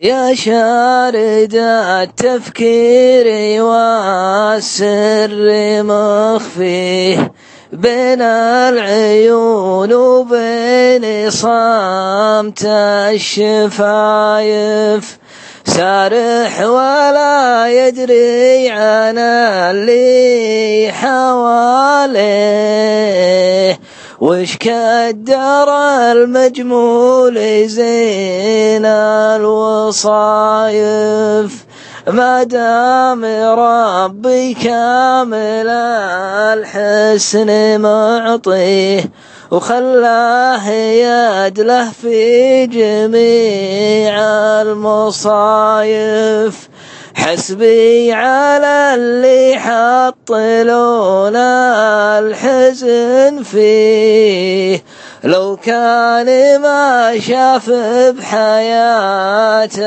يا شارد التفكير والسر مخفيه بين العيون وبين صامت الشفايف. سارح ولا يدري عن اللي حواليه. وش كدر المجمول زين الوصايف؟ ما دام ربي كامل الحسن معطيه وخلاه يدله في جميع المصايف. حسبي على اللي حط لولا الحزن فيه. لو كان ما شاف بحياته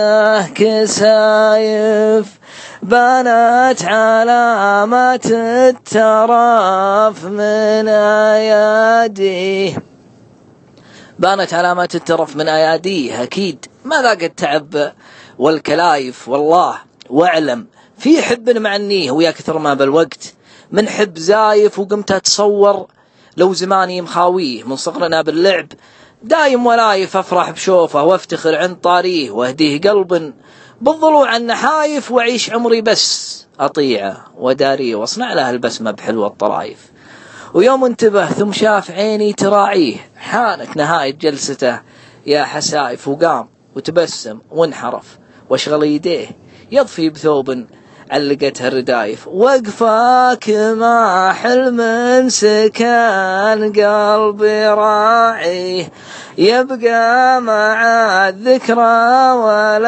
كسايف بانت علامات الترف من اياديه بانت علامات الترف من اياديه أكيد. ما ذاق التعب والكلايف والله. واعلم. في حب معنيه ويا كثر ما بالوقت. من حب زايف وقمت أتصور لو زماني مخاويه من صغرنا باللعب. دايم ولايف أفرح بشوفه وأفتخر عند طاريه وأهديه قلب. بالضلوع النحايف وأعيش عمري بس. اطيعه وداريه وأصنع له البسمة بحلوه الطرايف. ويوم انتبه ثم شاف عيني تراعيه. حانت نهاية جلسته يا حسايف وقام وتبسم وانحرف. واشغل يديه. يضفي بثوب علقتها الردايف. وقفاك ما حلم سكان قلبي راعيه. يبقى مع الذكرى ولا